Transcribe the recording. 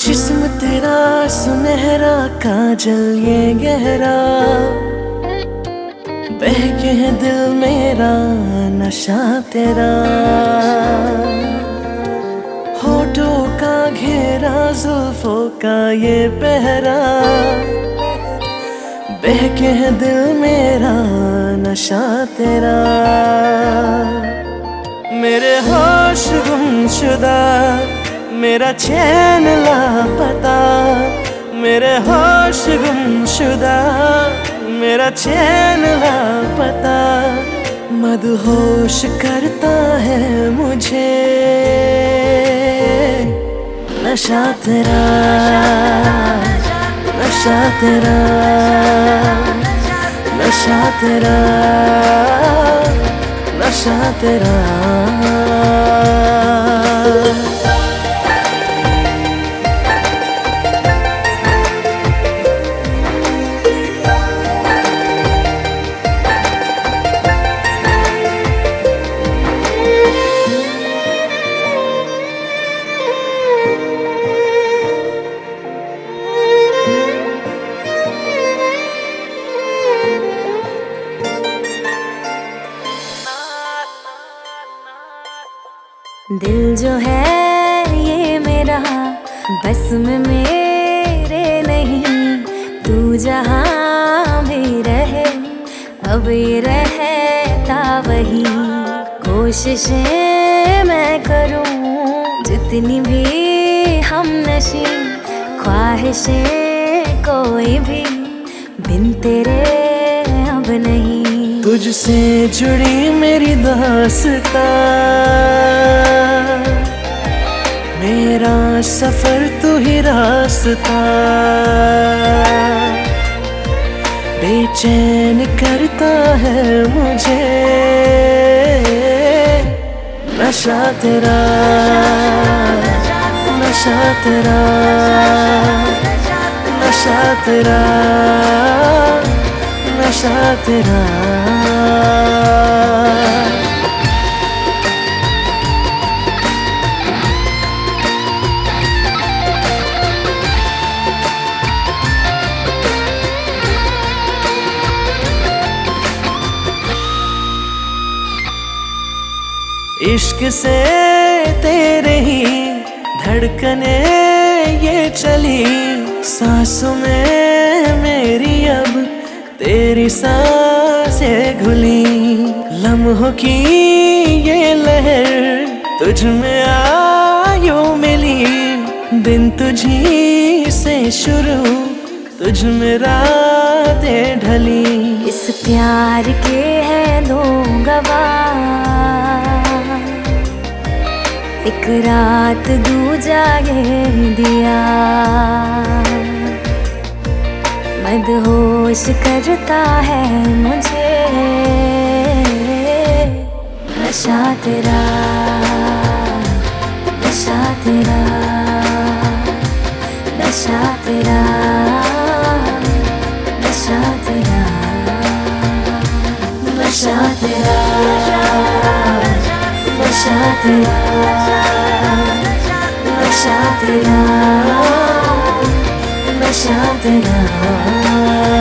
जिस्म तेरा, सुनहरा, काजल ये गहरा। बहके है दिल मेरा, नशा तेरा। होठों का घेरा, जुल्फों का ये पहरा। बहके है दिल मेरा, नशा तेरा। मेरे होश गुमशुदा मेरा चैन लापता, मेरे होश गुमशुदा, मेरा चैन लापता, मदहोश करता है मुझे। नशा तेरा नशा तेरा नशा तेरा नशा तेरा। दिल जो है ये मेरा, बस में मेरे नहीं। तू जहाँ भी रहे, अब ये रहता वही। कोशिशें मैं करूँ, जितनी भी हम नशी, ख्वाहिशें कोई भी, बिन तेरे अब नहीं। तुझसे जुड़ी मेरी दास्ता। मेरा सफ़र तू ही रास्ता। बेचैन करता है मुझे। नशा तेरा नशा तेरा नशा तेरा नशा तेरा। इश्क से तेरे ही धड़कने ये चली। सांसों में मेरी अब तेरी साँसें घुली। लम्हों की ये लहर तुझ में आयो मिली। दिन तुझी से शुरू तुझ में रातें ढली। इस प्यार के है दो गवाह। एक रात दूजा ये दिया। मदहोश करता है मुझे। नशा तेरा नशा तेरा नशा तेरा। नशा तेरा नशा तेरा